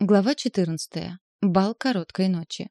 Глава 14. Бал короткой ночи.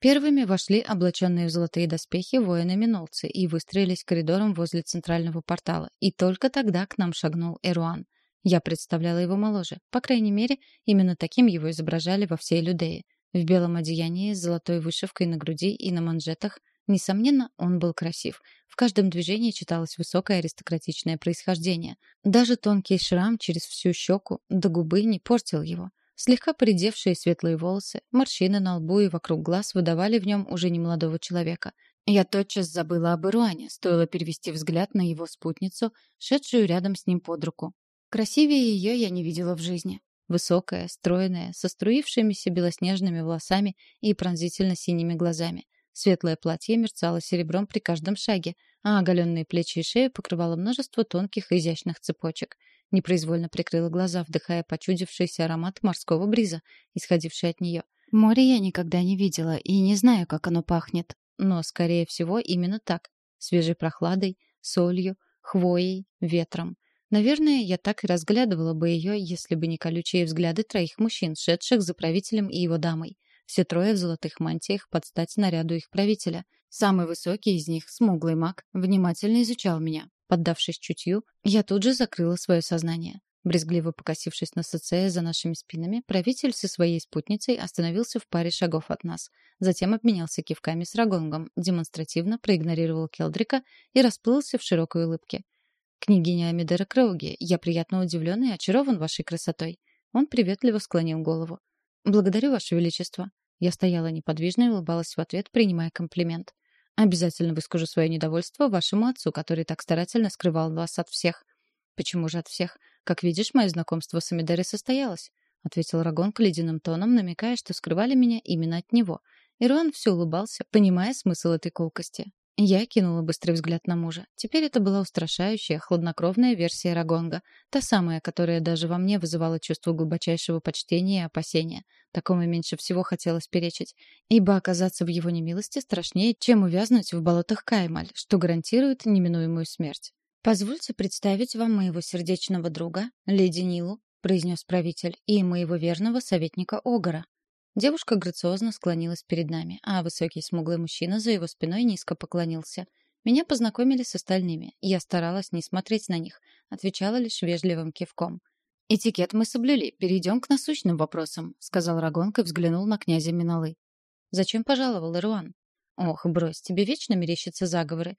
Первыми вошли облаченные в золотые доспехи воины-минолцы и выстроились коридором возле центрального портала. И только тогда к нам шагнул Эруан. Я представляла его моложе. По крайней мере, именно таким его изображали во всей Людее. В белом одеянии с золотой вышивкой на груди и на манжетах. Несомненно, он был красив. В каждом движении читалось высокое аристократичное происхождение. Даже тонкий шрам через всю щеку до губы не портил его. Слегка поредевшие светлые волосы, морщины на лбу и вокруг глаз выдавали в нем уже немолодого человека. Я тотчас забыла об Ируане, стоило перевести взгляд на его спутницу, шедшую рядом с ним под руку. Красивее ее я не видела в жизни. Высокая, стройная, со струившимися белоснежными волосами и пронзительно синими глазами. Светлое платье мерцало серебром при каждом шаге, а оголенные плечи и шею покрывало множество тонких и изящных цепочек. Непроизвольно прикрыла глаза, вдыхая почудившийся аромат морского бриза, исходивший от нее. Море я никогда не видела и не знаю, как оно пахнет. Но, скорее всего, именно так. Свежей прохладой, солью, хвоей, ветром. Наверное, я так и разглядывала бы ее, если бы не колючие взгляды троих мужчин, шедших за правителем и его дамой. Все трое в золотых мантиях под стать наряду их правителя. Самый высокий из них, смуглый маг, внимательно изучал меня, Поддавшись чутью, я тут же закрыла свое сознание. Брезгливо покосившись на Соцея за нашими спинами, правитель со своей спутницей остановился в паре шагов от нас. Затем обменялся кивками с Рагонгом, демонстративно проигнорировал Келдрика и расплылся в широкой улыбке. «Княгиня Амидера Кроуги, я приятно удивлен и очарован вашей красотой». Он приветливо склонил голову. «Благодарю, Ваше Величество». Я стояла неподвижно и улыбалась в ответ, принимая комплимент. Обязательно выскажу свое недовольство вашему отцу, который так старательно скрывал вас от всех. Почему же от всех? Как видишь, мое знакомство с Амидерой состоялось, ответил Рагон ледяным тоном, намекая, что скрывали меня именно от него. Ируан все улыбался, понимая смысл этой колкости. Я кинула быстрый взгляд на мужа. Теперь это была устрашающая, хладнокровная версия Рагонга, та самая, которая даже во мне вызывала чувство глубочайшего почтения и опасения. Такому меньше всего хотелось перечить, ибо оказаться в его немилости страшнее, чем увязнуть в болотах Каймаль, что гарантирует неминуемую смерть. «Позвольте представить вам моего сердечного друга, леди Нилу», произнес правитель, «и моего верного советника Огара». Девушка грациозно склонилась перед нами, а высокий смуглый мужчина за его спиной низко поклонился. Меня познакомили с остальными. Я старалась не смотреть на них, отвечала лишь вежливым кивком. «Этикет мы соблюли. Перейдем к насущным вопросам», — сказал Рагонг и взглянул на князя Миналы. «Зачем пожаловал Ируан?» «Ох, брось, тебе вечно мерещатся заговоры.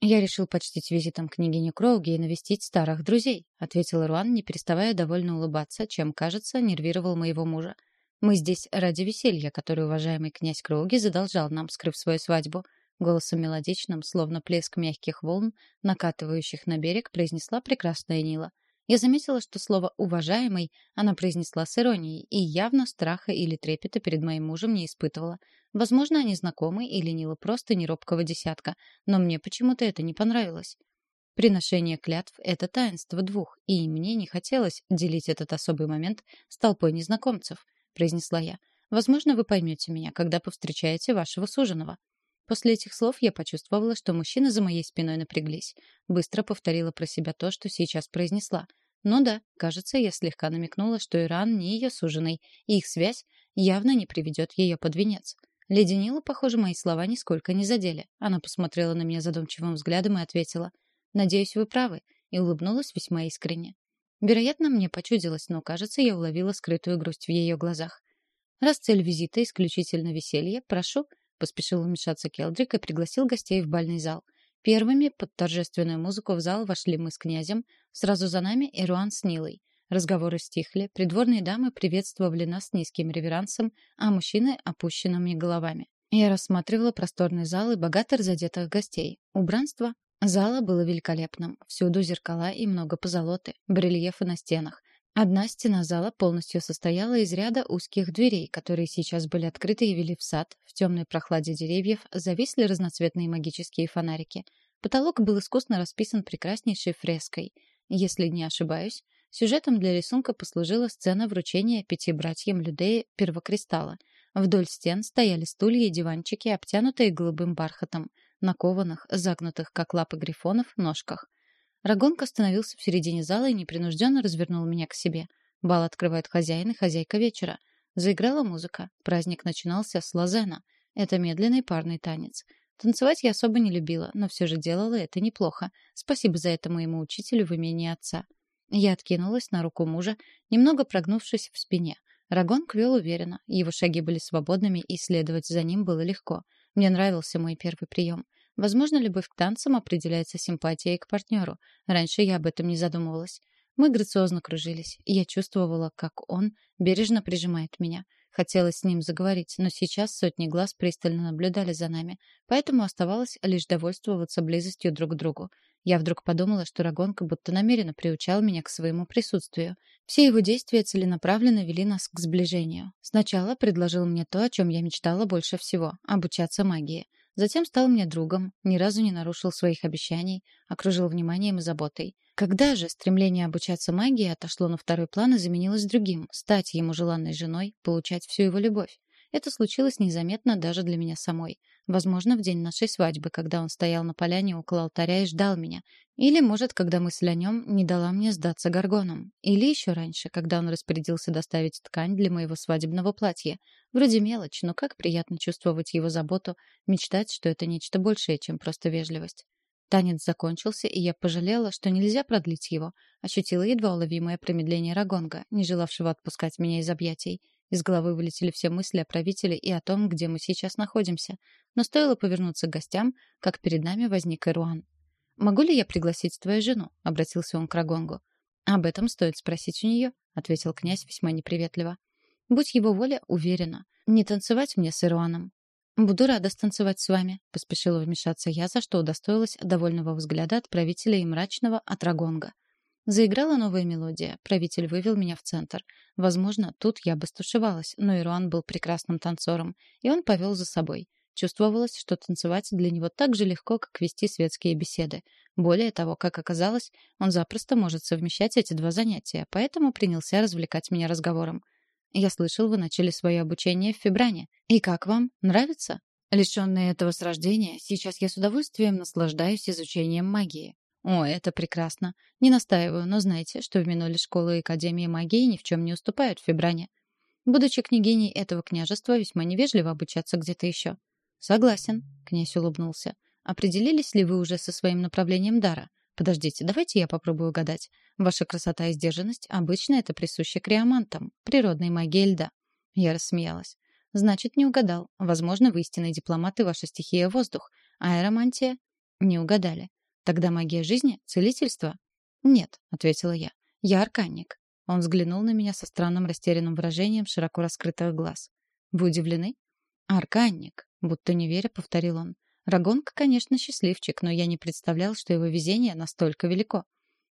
«Я решил почтить визитом княгиню Кроуги и навестить старых друзей», — ответил Ируан, не переставая довольно улыбаться, чем, кажется, нервировал моего мужа. Мы здесь ради веселья, которое уважаемый князь Кроуги задолжал нам, скрыв свою свадьбу. Голосом мелодичным, словно плеск мягких волн, накатывающих на берег, произнесла прекрасная Нила. Я заметила, что слово «уважаемый» она произнесла с иронией и явно страха или трепета перед моим мужем не испытывала. Возможно, они знакомы или Нила просто неробкого десятка, но мне почему-то это не понравилось. Приношение клятв — это таинство двух, и мне не хотелось делить этот особый момент с толпой незнакомцев произнесла я. Возможно, вы поймете меня, когда повстречаете вашего суженого. После этих слов я почувствовала, что мужчины за моей спиной напряглись. Быстро повторила про себя то, что сейчас произнесла. Ну да, кажется, я слегка намекнула, что Иран не ее суженый, и их связь явно не приведет ее под венец. Леди Нила, похоже, мои слова нисколько не задели. Она посмотрела на меня задумчивым взглядом и ответила. «Надеюсь, вы правы», и улыбнулась весьма искренне. Вероятно, мне почудилось, но, кажется, я уловила скрытую грусть в ее глазах. «Раз цель визита исключительно веселье, прошу», — поспешил вмешаться Келдрик и пригласил гостей в бальный зал. Первыми под торжественную музыку в зал вошли мы с князем, сразу за нами Ируан с Нилой. Разговоры стихли, придворные дамы приветствовали нас низким реверансом, а мужчины — опущенными головами. Я рассматривала просторный зал и богато разодетых гостей. Убранство Зала было великолепным. Всюду зеркала и много позолоты, барельефы на стенах. Одна стена зала полностью состояла из ряда узких дверей, которые сейчас были открыты и вели в сад. В темной прохладе деревьев зависли разноцветные магические фонарики. Потолок был искусно расписан прекраснейшей фреской. Если не ошибаюсь, сюжетом для рисунка послужила сцена вручения пяти братьям Людеи первокристалла. Вдоль стен стояли стулья и диванчики, обтянутые голубым бархатом — на кованых, загнутых, как лапы грифонов, ножках. Рагонка остановился в середине зала и непринужденно развернул меня к себе. Бал открывают хозяин и хозяйка вечера. Заиграла музыка. Праздник начинался с лазена. Это медленный парный танец. Танцевать я особо не любила, но все же делала это неплохо. Спасибо за это моему учителю в имении отца. Я откинулась на руку мужа, немного прогнувшись в спине. Рагон квел уверенно, его шаги были свободными, и следовать за ним было легко. Мне нравился мой первый прием. Возможно, любовь к танцам определяется симпатией к партнеру. Раньше я об этом не задумывалась. Мы грациозно кружились, и я чувствовала, как он бережно прижимает меня. Хотелось с ним заговорить, но сейчас сотни глаз пристально наблюдали за нами, поэтому оставалось лишь довольствоваться близостью друг к другу. Я вдруг подумала, что Рагонка будто намеренно приучал меня к своему присутствию. Все его действия целенаправленно вели нас к сближению. Сначала предложил мне то, о чем я мечтала больше всего — обучаться магии. Затем стал мне другом, ни разу не нарушил своих обещаний, окружил вниманием и заботой. Когда же стремление обучаться магии отошло на второй план и заменилось другим — стать ему желанной женой, получать всю его любовь? Это случилось незаметно даже для меня самой. Возможно, в день нашей свадьбы, когда он стоял на поляне около алтаря и ждал меня. Или, может, когда мысль о нем не дала мне сдаться горгоном. Или еще раньше, когда он распорядился доставить ткань для моего свадебного платья. Вроде мелочь, но как приятно чувствовать его заботу, мечтать, что это нечто большее, чем просто вежливость. Танец закончился, и я пожалела, что нельзя продлить его. Ощутила едва уловимое промедление Рагонга, не желавшего отпускать меня из объятий. Из головы вылетели все мысли о правителе и о том, где мы сейчас находимся. Но стоило повернуться к гостям, как перед нами возник Ируан. «Могу ли я пригласить твою жену?» — обратился он к Рагонгу. «Об этом стоит спросить у нее», — ответил князь весьма неприветливо. «Будь его воля, уверена. Не танцевать мне с Ируаном. «Буду рада станцевать с вами», — поспешила вмешаться я, за что удостоилась довольного взгляда от правителя и мрачного от Рагонга. Заиграла новая мелодия. Правитель вывел меня в центр. Возможно, тут я бы стушевалась, но Ируан был прекрасным танцором, и он повел за собой. Чувствовалось, что танцевать для него так же легко, как вести светские беседы. Более того, как оказалось, он запросто может совмещать эти два занятия, поэтому принялся развлекать меня разговором. Я слышал, вы начали свое обучение в Фибране. И как вам? Нравится? Лишенный этого с рождения, сейчас я с удовольствием наслаждаюсь изучением магии. О, это прекрасно. Не настаиваю, но знайте, что в Миноле школы и Академии магии ни в чем не уступают Фибране. Будучи княгиней этого княжества, весьма невежливо обучаться где-то еще. Согласен, князь улыбнулся. Определились ли вы уже со своим направлением дара? Подождите, давайте я попробую угадать. Ваша красота и сдержанность обычно это присуще криомантам, природной магии льда. Я рассмеялась. Значит, не угадал. Возможно, вы истинный дипломат и ваша стихия — воздух. Аэромантия? Не угадали. Тогда магия жизни? Целительство? Нет, — ответила я. Я арканник. Он взглянул на меня со странным растерянным выражением широко раскрытых глаз. Вы удивлены? Арканник, будто не веря, повторил он. Рагонка, конечно, счастливчик, но я не представлял, что его везение настолько велико.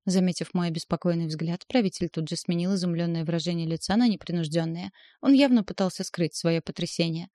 Заметив мой обеспокоенный взгляд, правитель тут же сменил изумленное выражение лица на непринужденное. Он явно пытался скрыть свое потрясение.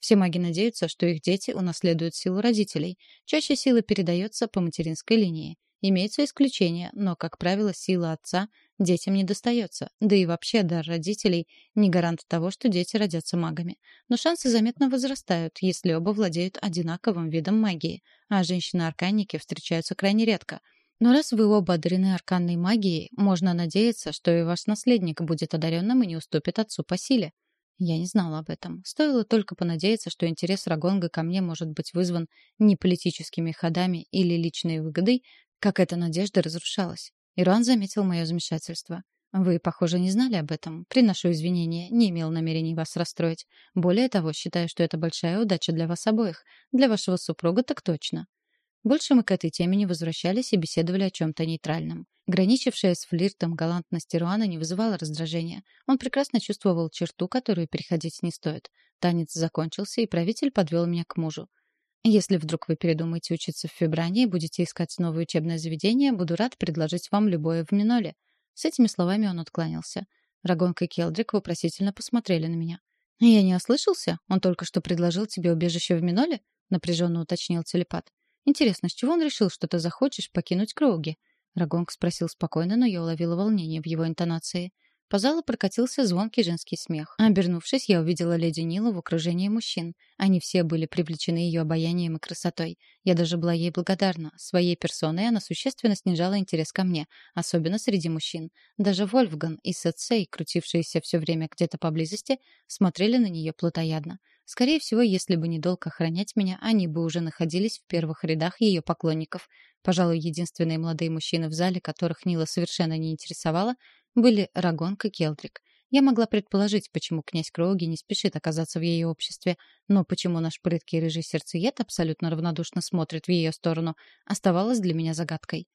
Все маги надеются, что их дети унаследуют силу родителей. Чаще сила передается по материнской линии. Имеются исключения, но, как правило, сила отца детям не достается, да и вообще дар родителей не гарант того, что дети родятся магами. Но шансы заметно возрастают, если оба владеют одинаковым видом магии, а женщины-арканники встречаются крайне редко. Но раз вы оба одарены арканной магией, можно надеяться, что и ваш наследник будет одаренным и не уступит отцу по силе. Я не знала об этом. Стоило только понадеяться, что интерес Рагонга ко мне может быть вызван не политическими ходами или личной выгодой, как эта надежда разрушалась. Иран заметил мое замешательство. «Вы, похоже, не знали об этом. Приношу извинения, не имел намерений вас расстроить. Более того, считаю, что это большая удача для вас обоих. Для вашего супруга так точно». Больше мы к этой теме не возвращались и беседовали о чем-то нейтральном. Граничившая с флиртом галантность Ируана не вызывала раздражения. Он прекрасно чувствовал черту, которую переходить не стоит. Танец закончился, и правитель подвел меня к мужу. Если вдруг вы передумаете учиться в Фибране и будете искать новое учебное заведение, буду рад предложить вам любое в Миноле». С этими словами он откланялся. Рагонка и Келдрик вопросительно посмотрели на меня. «Я не ослышался? Он только что предложил тебе убежище в Миноле?» — напряженно уточнил телепат. «Интересно, с чего он решил, что ты захочешь покинуть Кроуги?» Рагонг спросил спокойно, но я уловила волнение в его интонации. По залу прокатился звонкий женский смех. Обернувшись, я увидела леди Нилу в окружении мужчин. Они все были привлечены ее обаянием и красотой. Я даже была ей благодарна. Своей персоной она существенно снижала интерес ко мне, особенно среди мужчин. Даже Вольфган и Сетсей, крутившиеся все время где-то поблизости, смотрели на нее плотоядно. Скорее всего, если бы не долг охранять меня, они бы уже находились в первых рядах ее поклонников. Пожалуй, единственные молодые мужчины в зале, которых Нила совершенно не интересовала, были Рагонг и Келдрик. Я могла предположить, почему князь Кроуги не спешит оказаться в ее обществе, но почему наш прыткий рыжий сердцеед абсолютно равнодушно смотрит в ее сторону, оставалось для меня загадкой.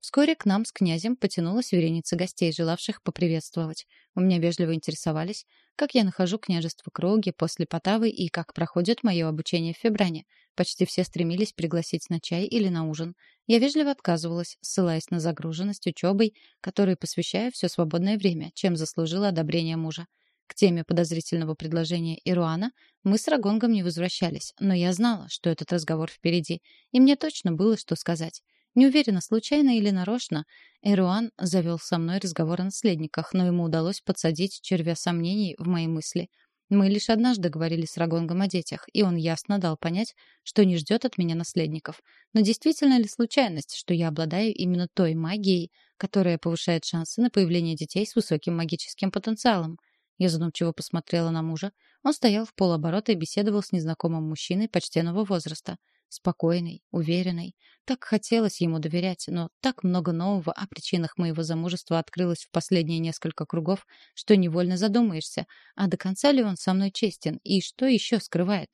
Вскоре к нам с князем потянулась вереница гостей, желавших поприветствовать. У меня вежливо интересовались, как я нахожу княжество Кроуги после Потавы и как проходит мое обучение в Фебране. Почти все стремились пригласить на чай или на ужин. Я вежливо отказывалась, ссылаясь на загруженность учебой, которой посвящаю все свободное время, чем заслужила одобрение мужа. К теме подозрительного предложения Ируана мы с Рагонгом не возвращались, но я знала, что этот разговор впереди, и мне точно было что сказать. Не уверена, случайно или нарочно, Эруан завел со мной разговор о наследниках, но ему удалось подсадить червя сомнений в мои мысли. Мы лишь однажды говорили с Рагонгом о детях, и он ясно дал понять, что не ждет от меня наследников. Но действительно ли случайность, что я обладаю именно той магией, которая повышает шансы на появление детей с высоким магическим потенциалом? Я задумчиво посмотрела на мужа. Он стоял в полоборота и беседовал с незнакомым мужчиной почтенного возраста. Спокойный, уверенный. Так хотелось ему доверять, но так много нового о причинах моего замужества открылось в последние несколько кругов, что невольно задумаешься, а до конца ли он со мной честен и что еще скрывает.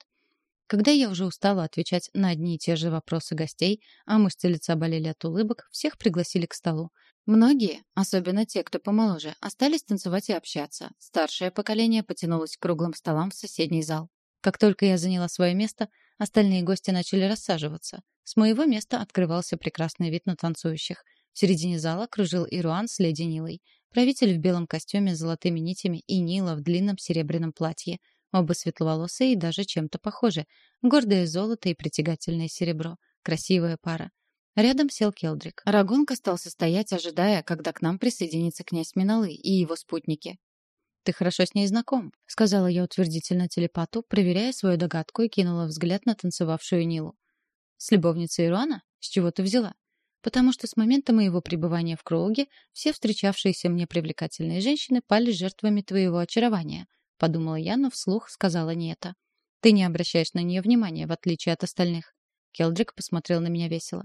Когда я уже устала отвечать на одни и те же вопросы гостей, а мышцы лица болели от улыбок, всех пригласили к столу. Многие, особенно те, кто помоложе, остались танцевать и общаться. Старшее поколение потянулось к круглым столам в соседний зал. Как только я заняла свое место, Остальные гости начали рассаживаться. С моего места открывался прекрасный вид на танцующих. В середине зала кружил Ируан с леди Нилой. Правитель в белом костюме с золотыми нитями и Нила в длинном серебряном платье. Оба светловолосые и даже чем-то похожи. Гордое золото и притягательное серебро. Красивая пара. Рядом сел Келдрик. Рагонг остался стоять, ожидая, когда к нам присоединится князь Миналы и его спутники. «Ты хорошо с ней знаком», — сказала я утвердительно телепату, проверяя свою догадку и кинула взгляд на танцевавшую Нилу. «С любовницей Ируана? С чего ты взяла?» «Потому что с момента моего пребывания в Кроуге все встречавшиеся мне привлекательные женщины пали жертвами твоего очарования», — подумала я, но вслух сказала не это. «Ты не обращаешь на нее внимания, в отличие от остальных». Келдрик посмотрел на меня весело.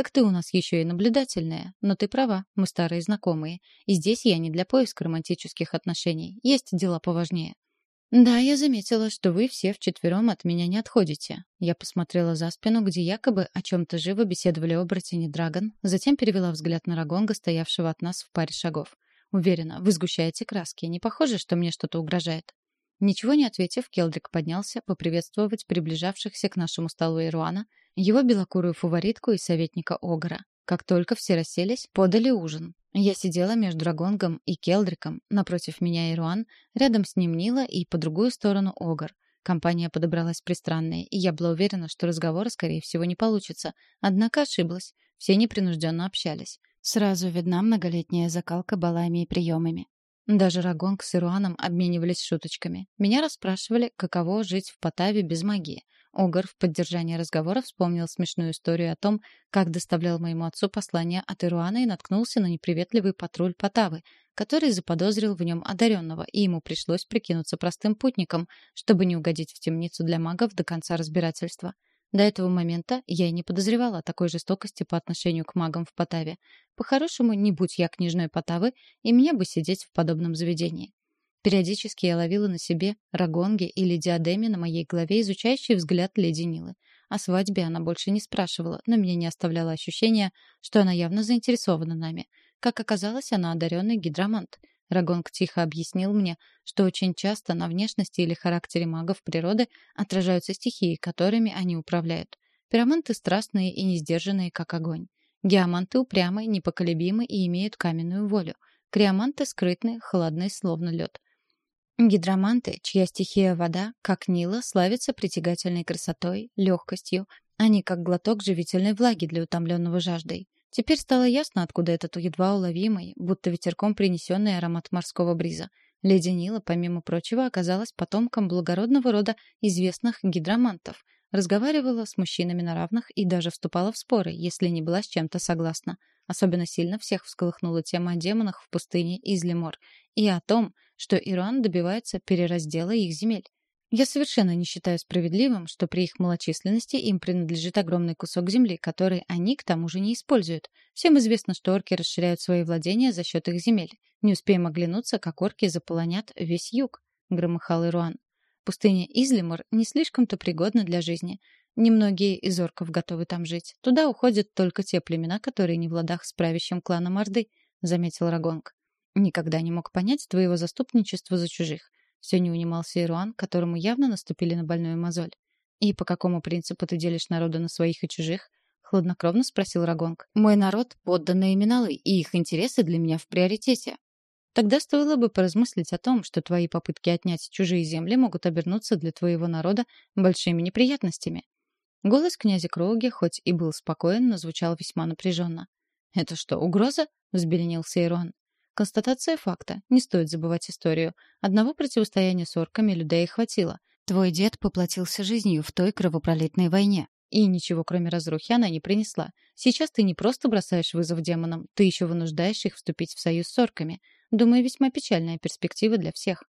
«Так ты у нас еще и наблюдательная. Но ты права, мы старые знакомые. И здесь я не для поиска романтических отношений. Есть дела поважнее». «Да, я заметила, что вы все вчетвером от меня не отходите». Я посмотрела за спину, где якобы о чем-то живо беседовали оборотень и Драгон, затем перевела взгляд на Рагонга, стоявшего от нас в паре шагов. «Уверена, вы сгущаете краски. Не похоже, что мне что-то угрожает?» Ничего не ответив, Келдрик поднялся поприветствовать приближавшихся к нашему столу Ируана, его белокурую фаворитку и советника Огра. Как только все расселись, подали ужин. Я сидела между Драгонгом и Келдриком, напротив меня Ируан, рядом с ним Нила и по другую сторону Огр. Компания подобралась пристранная, и я была уверена, что разговора, скорее всего, не получится. Однако ошиблась. Все непринужденно общались. Сразу видна многолетняя закалка балами и приемами. Даже Рагонг с Ируаном обменивались шуточками. Меня расспрашивали, каково жить в Потаве без магии. Огар в поддержании разговора вспомнил смешную историю о том, как доставлял моему отцу послание от Ируана и наткнулся на неприветливый патруль Потавы, который заподозрил в нем одаренного, и ему пришлось прикинуться простым путником, чтобы не угодить в темницу для магов до конца разбирательства. До этого момента я и не подозревала о такой жестокости по отношению к магам в Потаве. По-хорошему, не будь я княжной Потавы, и мне бы сидеть в подобном заведении. Периодически я ловила на себе рагонги или диадеме на моей голове изучающий взгляд леди Нилы. О свадьбе она больше не спрашивала, но меня не оставляло ощущение, что она явно заинтересована нами. Как оказалось, она одаренный гидромант. Рагонг тихо объяснил мне, что очень часто на внешности или характере магов природы отражаются стихии, которыми они управляют. Пироманты страстные и несдержанные, как огонь. Геоманты упрямые, непоколебимы и имеют каменную волю. Криоманты скрытные, холодные, словно лед. Гидроманты, чья стихия вода, как Нила, славятся притягательной красотой, легкостью. Они как глоток живительной влаги для утомленного жаждой. Теперь стало ясно, откуда этот едва уловимый, будто ветерком принесенный аромат морского бриза. Леди Нила, помимо прочего, оказалась потомком благородного рода известных гидромантов, разговаривала с мужчинами на равных и даже вступала в споры, если не была с чем-то согласна. Особенно сильно всех всколыхнула тема о демонах в пустыне Излимор и о том, что Иран добивается перераздела их земель. Я совершенно не считаю справедливым, что при их малочисленности им принадлежит огромный кусок земли, который они к тому же не используют. Всем известно, что орки расширяют свои владения за счет их земель. Не успеем оглянуться, как орки заполонят весь юг, — громыхал Ируан. Пустыня Излимор не слишком-то пригодна для жизни. Немногие из орков готовы там жить. Туда уходят только те племена, которые не в ладах с правящим кланом Орды, — заметил Рагонг. Никогда не мог понять твоего заступничества за чужих. Все не унимался Ируан, которому явно наступили на больную мозоль. «И по какому принципу ты делишь народу на своих и чужих?» — хладнокровно спросил Рагонг. «Мой народ — подданные Миналы, и их интересы для меня в приоритете». Тогда стоило бы поразмыслить о том, что твои попытки отнять чужие земли могут обернуться для твоего народа большими неприятностями. Голос князя Кроуги, хоть и был спокоен, но звучал весьма напряженно. «Это что, угроза?» — взбеленился Ируан. Констатация факта. Не стоит забывать историю. Одного противостояния с орками людей хватило. Твой дед поплатился жизнью в той кровопролитной войне. И ничего, кроме разрухи, она не принесла. Сейчас ты не просто бросаешь вызов демонам, ты еще вынуждаешь их вступить в союз с орками. Думаю, весьма печальная перспектива для всех.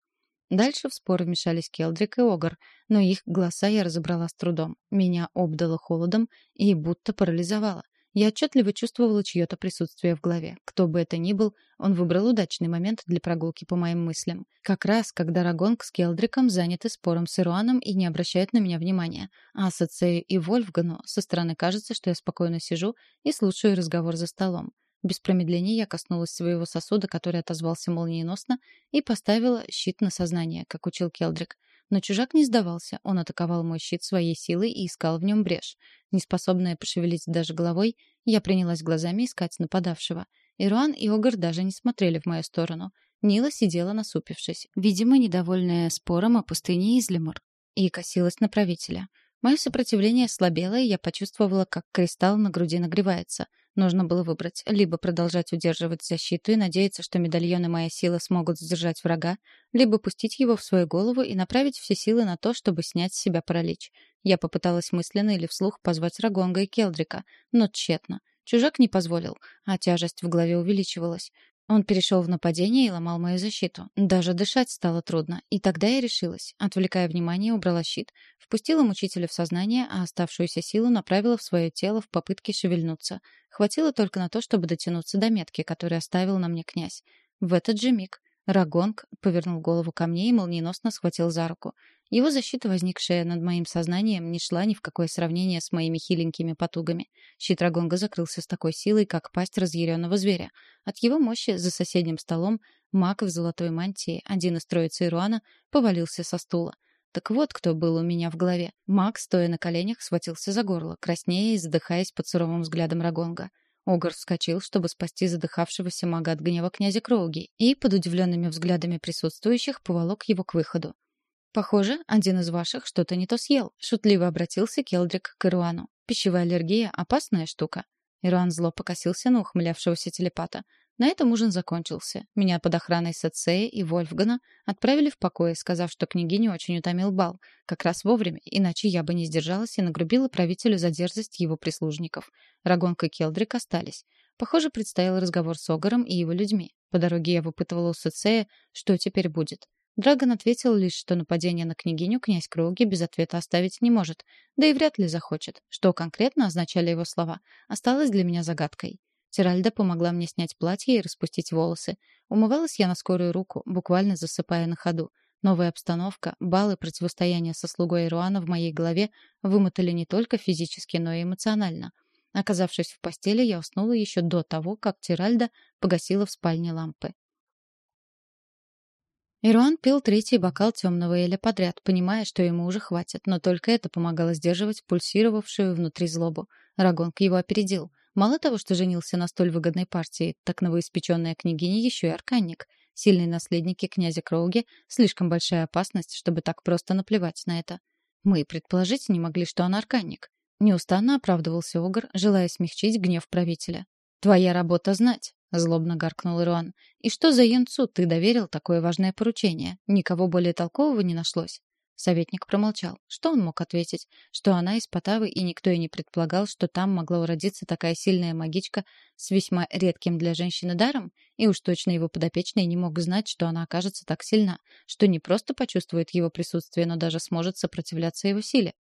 Дальше в спор вмешались Келдрик и Огр, но их голоса я разобрала с трудом. Меня обдало холодом и будто парализовало. Я отчетливо чувствовала чье-то присутствие в голове. Кто бы это ни был, он выбрал удачный момент для прогулки по моим мыслям. Как раз, когда Рагонг с Келдриком заняты спором с Ируаном и не обращают на меня внимания. А Сацею и Вольфгану со стороны кажется, что я спокойно сижу и слушаю разговор за столом. Без промедления я коснулась своего сосуда, который отозвался молниеносно, и поставила щит на сознание, как учил Келдрик. Но чужак не сдавался. Он атаковал мой щит своей силой и искал в нем брешь. Неспособная пошевелить даже головой, я принялась глазами искать нападавшего. Ируан и Огар даже не смотрели в мою сторону. Нила сидела насупившись, видимо, недовольная спором о пустыне Излимор, и косилась на правителя. Мое сопротивление слабело, и я почувствовала, как кристалл на груди нагревается — Нужно было выбрать. Либо продолжать удерживать защиту и надеяться, что медальоны моей силы смогут сдержать врага, либо пустить его в свою голову и направить все силы на то, чтобы снять с себя паралич. Я попыталась мысленно или вслух позвать Рагонга и Келдрика, но тщетно. Чужак не позволил, а тяжесть в голове увеличивалась. Он перешел в нападение и ломал мою защиту. Даже дышать стало трудно. И тогда я решилась. Отвлекая внимание, убрала щит, впустила мучителя в сознание, а оставшуюся силу направила в свое тело в попытке шевельнуться. Хватило только на то, чтобы дотянуться до метки, которую оставил на мне князь. В этот же миг Рагонг повернул голову ко мне и молниеносно схватил за руку. Его защита, возникшая над моим сознанием, не шла ни в какое сравнение с моими хиленькими потугами. Щит Рагонга закрылся с такой силой, как пасть разъяренного зверя. От его мощи за соседним столом маг в золотой мантии, один из троицы Ируана, повалился со стула. Так вот, кто был у меня в голове. Маг, стоя на коленях, схватился за горло, краснея и задыхаясь под суровым взглядом Рагонга. Огр вскочил, чтобы спасти задыхавшегося мага от гнева князя Кроуги, и под удивленными взглядами присутствующих поволок его к выходу. «Похоже, один из ваших что-то не то съел», — шутливо обратился Келдрик к Ируану. «Пищевая аллергия — опасная штука». Ируан зло покосился на ухмылявшегося телепата. На этом ужин закончился. Меня под охраной Сацея и Вольфгана отправили в покое, сказав, что княгиню очень утомил бал. Как раз вовремя, иначе я бы не сдержалась и нагрубила правителю за дерзость его прислужников. Рагонка и Келдрик остались. Похоже, предстоял разговор с Огаром и его людьми. По дороге я выпытывала у Сацея, что теперь будет. Драгон ответил лишь, что нападение на княгиню князь Кроуги без ответа оставить не может, да и вряд ли захочет. Что конкретно означали его слова, осталось для меня загадкой. Тиральда помогла мне снять платье и распустить волосы. Умывалась я на скорую руку, буквально засыпая на ходу. Новая обстановка, баллы противостояния со слугой Ируана в моей голове вымотали не только физически, но и эмоционально. Оказавшись в постели, я уснула еще до того, как Тиральда погасила в спальне лампы. Ируан пил третий бокал темного эля подряд, понимая, что ему уже хватит, но только это помогало сдерживать пульсировавшую внутри злобу. Рагонг его опередил. Мало того, что женился на столь выгодной партии, так новоиспеченная княгиня еще и арканник. Сильные наследники князя Кроуги — слишком большая опасность, чтобы так просто наплевать на это. Мы предположить не могли, что он арканник. Неустанно оправдывался Огр, желая смягчить гнев правителя. «Твоя работа знать», — злобно гаркнул Ируан. «И что за юнцу ты доверил такое важное поручение? Никого более толкового не нашлось?» Советник промолчал. Что он мог ответить? Что она из Потавы, и никто и не предполагал, что там могла уродиться такая сильная магичка с весьма редким для женщины даром? И уж точно его подопечный не мог знать, что она окажется так сильна, что не просто почувствует его присутствие, но даже сможет сопротивляться его силе.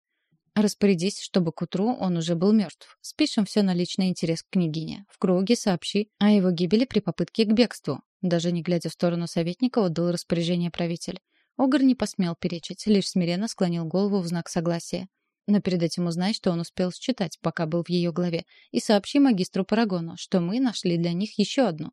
Распорядись, чтобы к утру он уже был мертв. Спишем все на личный интерес к княгине. В круге сообщи о его гибели при попытке к бегству. Даже не глядя в сторону советника, отдал распоряжение правитель. Огр не посмел перечить, лишь смиренно склонил голову в знак согласия. Но перед этим узнай, что он успел считать, пока был в ее главе, и сообщи магистру Парагону, что мы нашли для них еще одну.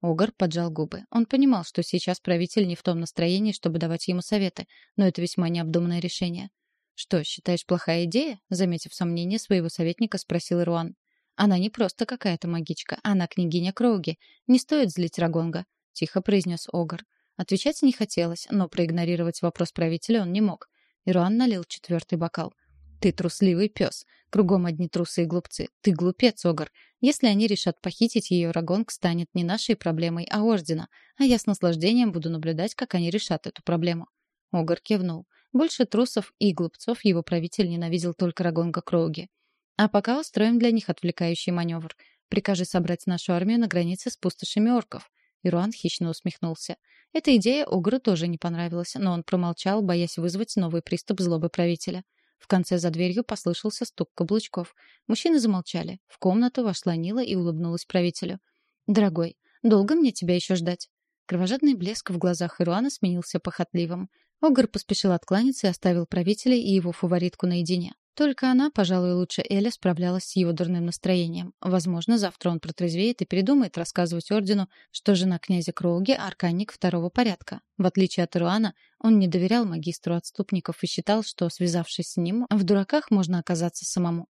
Огар поджал губы. Он понимал, что сейчас правитель не в том настроении, чтобы давать ему советы, но это весьма необдуманное решение. «Что, считаешь плохая идея?» Заметив сомнение своего советника, спросил Руан. «Она не просто какая-то магичка, она княгиня Кроуги. Не стоит злить Рагонга», — тихо произнес Огар. Отвечать не хотелось, но проигнорировать вопрос правителя он не мог. Ируан налил четвертый бокал. «Ты трусливый пес. Кругом одни трусы и глупцы. Ты глупец, Огар. Если они решат похитить ее, Рагонг станет не нашей проблемой, а Ордена. А я с наслаждением буду наблюдать, как они решат эту проблему». Огар кивнул. Больше трусов и глупцов его правитель ненавидел только Рагонга Кроуги. «А пока устроим для них отвлекающий маневр. Прикажи собрать нашу армию на границе с пустошами орков». Ируан хищно усмехнулся. Эта идея Огру тоже не понравилась, но он промолчал, боясь вызвать новый приступ злобы правителя. В конце за дверью послышался стук каблучков. Мужчины замолчали. В комнату вошла Нила и улыбнулась правителю. «Дорогой, долго мне тебя еще ждать?» Кровожадный блеск в глазах Ируана сменился похотливым. Огр поспешил откланяться и оставил правителя и его фаворитку наедине. Только она, пожалуй, лучше Эля справлялась с его дурным настроением. Возможно, завтра он протрезвеет и передумает рассказывать Ордену, что жена князя Кроуги — арканник второго порядка. В отличие от Руана, он не доверял магистру отступников и считал, что, связавшись с ним, в дураках можно оказаться самому.